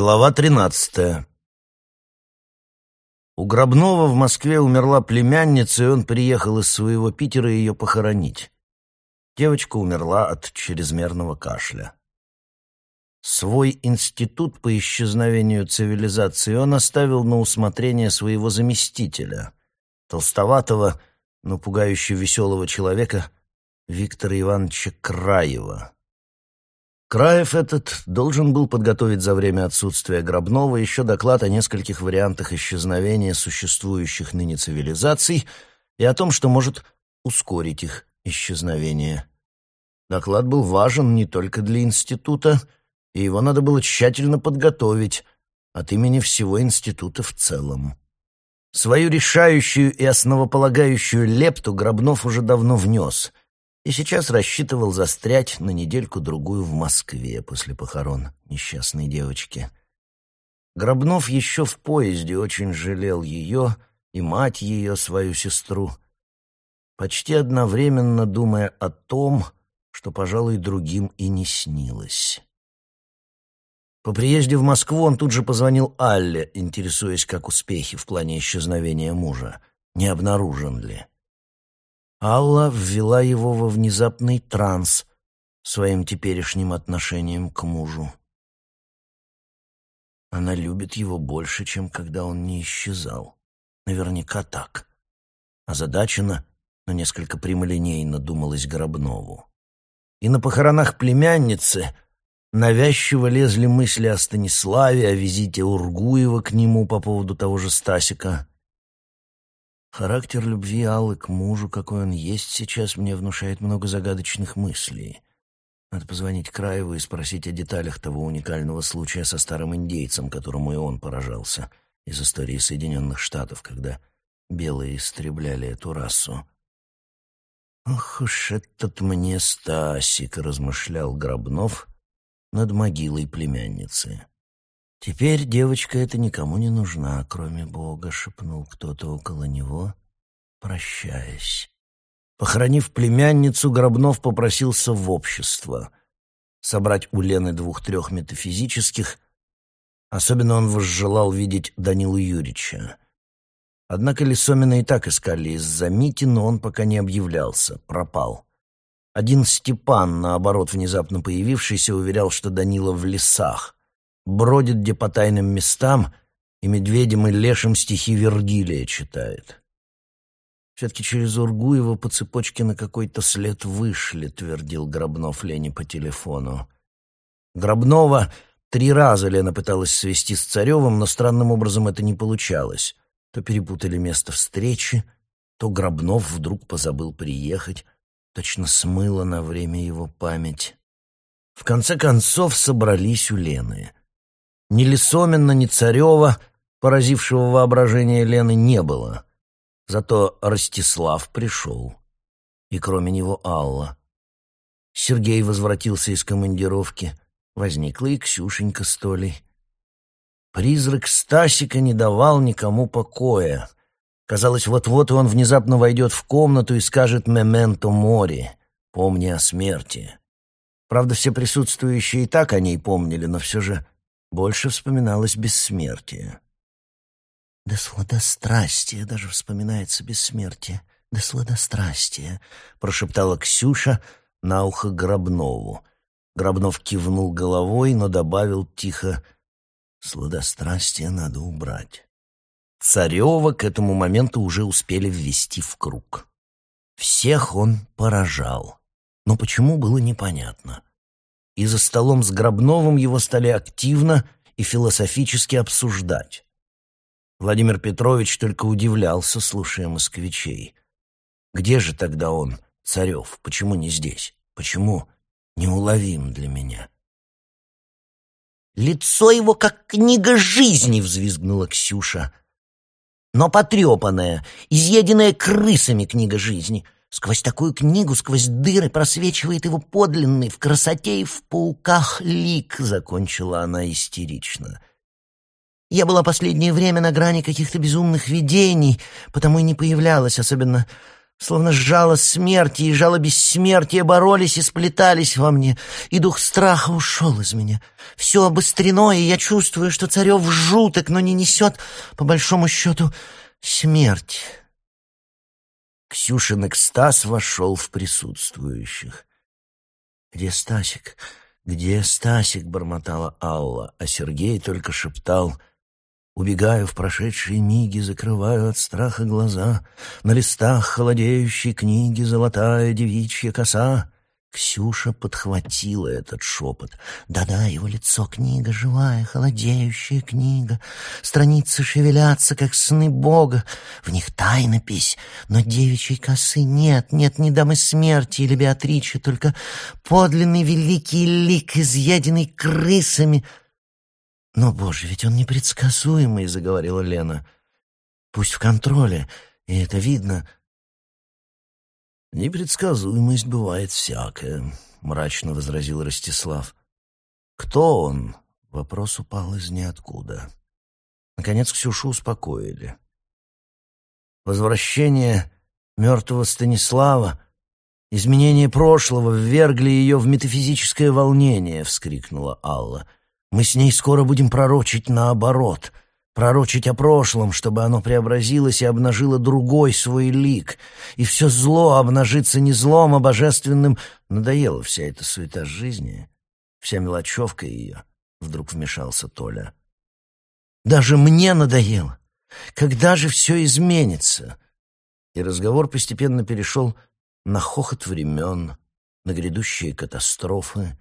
Глава тринадцатая. У Гробнова в Москве умерла племянница, и он приехал из своего Питера ее похоронить. Девочка умерла от чрезмерного кашля. Свой институт по исчезновению цивилизации он оставил на усмотрение своего заместителя, толстоватого, но пугающе веселого человека Виктора Ивановича Краева. Краев этот должен был подготовить за время отсутствия Гробного еще доклад о нескольких вариантах исчезновения существующих ныне цивилизаций и о том, что может ускорить их исчезновение. Доклад был важен не только для института, и его надо было тщательно подготовить от имени всего института в целом. Свою решающую и основополагающую лепту Гробнов уже давно внес — и сейчас рассчитывал застрять на недельку-другую в Москве после похорон несчастной девочки. Гробнов еще в поезде очень жалел ее и мать ее, свою сестру, почти одновременно думая о том, что, пожалуй, другим и не снилось. По приезде в Москву он тут же позвонил Алле, интересуясь, как успехи в плане исчезновения мужа, не обнаружен ли. Алла ввела его во внезапный транс своим теперешним отношением к мужу. Она любит его больше, чем когда он не исчезал. Наверняка так. Озадачена, но несколько прямолинейно думалась Гробнову. И на похоронах племянницы навязчиво лезли мысли о Станиславе, о визите Ургуева к нему по поводу того же Стасика. Характер любви Аллы к мужу, какой он есть сейчас, мне внушает много загадочных мыслей. Надо позвонить Краеву и спросить о деталях того уникального случая со старым индейцем, которому и он поражался из истории Соединенных Штатов, когда белые истребляли эту расу. «Ох уж этот мне Стасик!» — размышлял Гробнов над могилой племянницы. «Теперь девочка эта никому не нужна, кроме Бога», — шепнул кто-то около него, прощаясь. Похоронив племянницу, Гробнов попросился в общество. Собрать у Лены двух-трех метафизических. Особенно он возжелал видеть Данилу Юрьевича. Однако Лисомина и так искали из-за Мити, но он пока не объявлялся, пропал. Один Степан, наоборот, внезапно появившийся, уверял, что Данила в лесах — бродит где по тайным местам и медведям и лешим стихи Вергилия читает. Все-таки через Ургуева по цепочке на какой-то след вышли, твердил Гробнов Лене по телефону. Гробнова три раза Лена пыталась свести с Царевым, но странным образом это не получалось. То перепутали место встречи, то Гробнов вдруг позабыл приехать, точно смыло на время его память. В конце концов собрались у Лены — ни Лисомина, ни Царева, поразившего воображение Лены, не было. Зато Ростислав пришел. И кроме него Алла. Сергей возвратился из командировки. Возникла и Ксюшенька с Толей. Призрак Стасика не давал никому покоя. Казалось, вот-вот он внезапно войдет в комнату и скажет «Мементо мори», «Помни о смерти». Правда, все присутствующие и так о ней помнили, но все же больше вспоминалось бессмертие. «Да сладострастие даже вспоминается бессмертие, да сладострастие», — прошептала Ксюша на ухо Гробнову. Гробнов кивнул головой, но добавил тихо «Сладострастие надо убрать». Царева к этому моменту уже успели ввести в круг. Всех он поражал, но почему было непонятно и за столом с Гробновым его стали активно и философически обсуждать. Владимир Петрович только удивлялся, слушая москвичей. Где же тогда он, Царев? Почему не здесь? Почему неуловим для меня? «Лицо его как книга жизни!» — взвизгнула Ксюша. «Но потрепанная, изъеденная крысами книга жизни. Сквозь такую книгу, сквозь дыры просвечивает его подлинный в красоте и в пауках лик, — закончила она истерично. Я была последнее время на грани каких-то безумных видений, потому и не появлялась, особенно Словно жало смерти и жало бессмертия боролись и сплетались во мне, и дух страха ушел из меня. Все обострено, и я чувствую, что царев жуток, но не несет, по большому счету, смерть. Ксюшин экстаз вошел в присутствующих. «Где Стасик? Где Стасик?» — бормотала Алла, а Сергей только шептал — Убегаю в прошедшие миги, закрываю от страха глаза. На листах холодеющей книги золотая девичья коса. Ксюша подхватила этот шепот. Да-да, его лицо книга, живая, холодеющая книга. Страницы шевелятся, как сны Бога. В них тайнопись, но девичьей косы нет, нет ни дамы смерти или Беатричи, только подлинный великий лик, изъеденный крысами — «Но, боже, ведь он непредсказуемый», — заговорила Лена. «Пусть в контроле, и это видно». «Непредсказуемость бывает всякая», — мрачно возразил Ростислав. «Кто он?» — вопрос упал из ниоткуда. Наконец Ксюшу успокоили. Возвращение мертвого Станислава, изменение прошлого ввергли ее в метафизическое волнение, — вскрикнула Алла. — мы с ней скоро будем пророчить наоборот, пророчить о прошлом, чтобы оно преобразилось и обнажило другой свой лик, и все зло обнажится не злом, а божественным. Надоела вся эта суета жизни, вся мелочевка ее, — вдруг вмешался Толя. Даже мне надоело. Когда же все изменится? И разговор постепенно перешел на хохот времен, на грядущие катастрофы.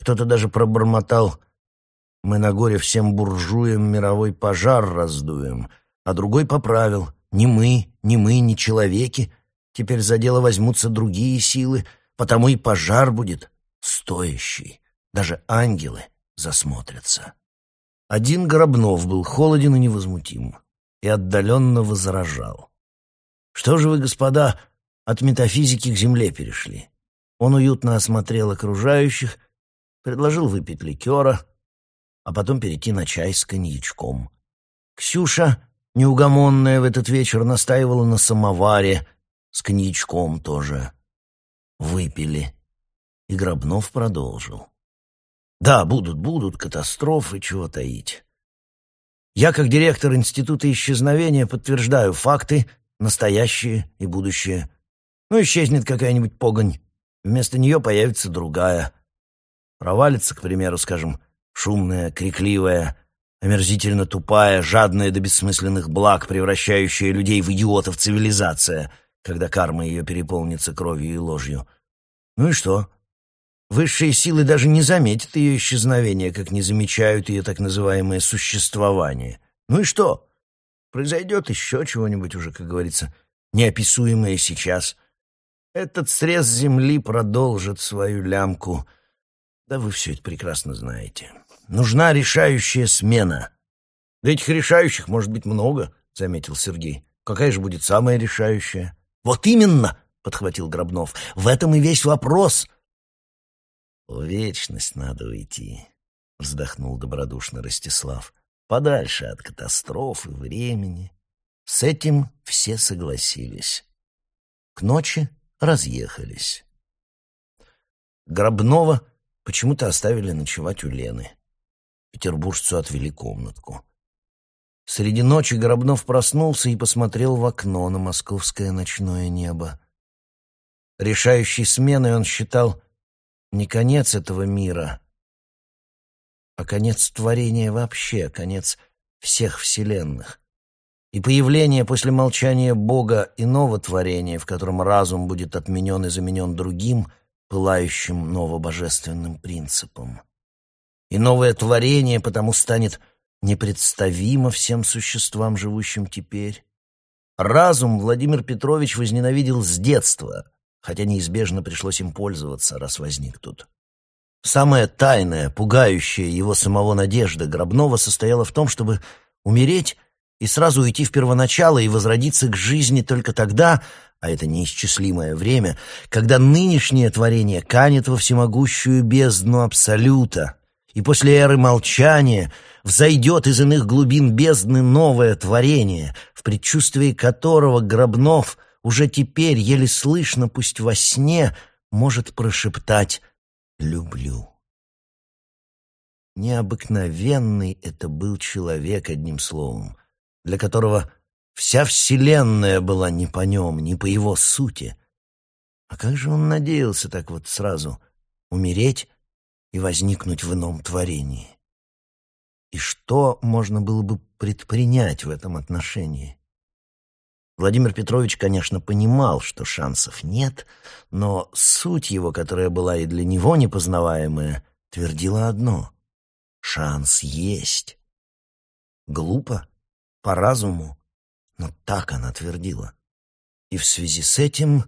Кто-то даже пробормотал мы на горе всем буржуям мировой пожар раздуем, а другой поправил. Ни мы, ни мы, ни человеки. Теперь за дело возьмутся другие силы, потому и пожар будет стоящий. Даже ангелы засмотрятся. Один Гробнов был холоден и невозмутим, и отдаленно возражал. «Что же вы, господа, от метафизики к земле перешли?» Он уютно осмотрел окружающих, предложил выпить ликера — а потом перейти на чай с коньячком. Ксюша, неугомонная в этот вечер, настаивала на самоваре, с коньячком тоже. Выпили. И Гробнов продолжил. Да, будут, будут катастрофы, чего таить. Я, как директор Института исчезновения, подтверждаю факты, настоящие и будущее. Ну, исчезнет какая-нибудь погонь, вместо нее появится другая. Провалится, к примеру, скажем, Шумная, крикливая, омерзительно тупая, жадная до бессмысленных благ, превращающая людей в идиотов цивилизация, когда карма ее переполнится кровью и ложью. Ну и что? Высшие силы даже не заметят ее исчезновения, как не замечают ее так называемое существование. Ну и что? Произойдет еще чего-нибудь уже, как говорится, неописуемое сейчас. Этот срез земли продолжит свою лямку. Да вы все это прекрасно знаете нужна решающая смена. Да этих решающих может быть много, заметил Сергей. Какая же будет самая решающая? Вот именно, подхватил Гробнов. В этом и весь вопрос. В вечность надо уйти, вздохнул добродушно Ростислав. Подальше от катастрофы, времени. С этим все согласились. К ночи разъехались. Гробнова почему-то оставили ночевать у Лены. Петербуржцу отвели комнатку. Среди ночи Горобнов проснулся и посмотрел в окно на московское ночное небо. Решающей сменой он считал не конец этого мира, а конец творения вообще, конец всех вселенных. И появление после молчания Бога иного творения, в котором разум будет отменен и заменен другим, пылающим новобожественным принципом и новое творение потому станет непредставимо всем существам, живущим теперь. Разум Владимир Петрович возненавидел с детства, хотя неизбежно пришлось им пользоваться, раз возник тут. Самая тайная, пугающая его самого надежда Гробнова состояла в том, чтобы умереть и сразу уйти в первоначало и возродиться к жизни только тогда, а это неисчислимое время, когда нынешнее творение канет во всемогущую бездну Абсолюта, и после эры молчания взойдет из иных глубин бездны новое творение, в предчувствии которого Гробнов уже теперь, еле слышно, пусть во сне, может прошептать «люблю». Необыкновенный это был человек, одним словом, для которого вся вселенная была не по нем, не по его сути. А как же он надеялся так вот сразу умереть и возникнуть в ином творении? И что можно было бы предпринять в этом отношении? Владимир Петрович, конечно, понимал, что шансов нет, но суть его, которая была и для него непознаваемая, твердила одно — шанс есть. Глупо, по разуму, но так она твердила. И в связи с этим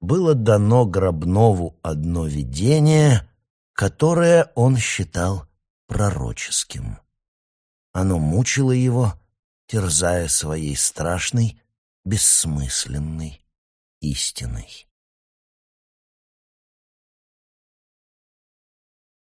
было дано Гробнову одно видение, которое он считал пророческим. Оно мучило его, терзая своей страшной, бессмысленной истиной.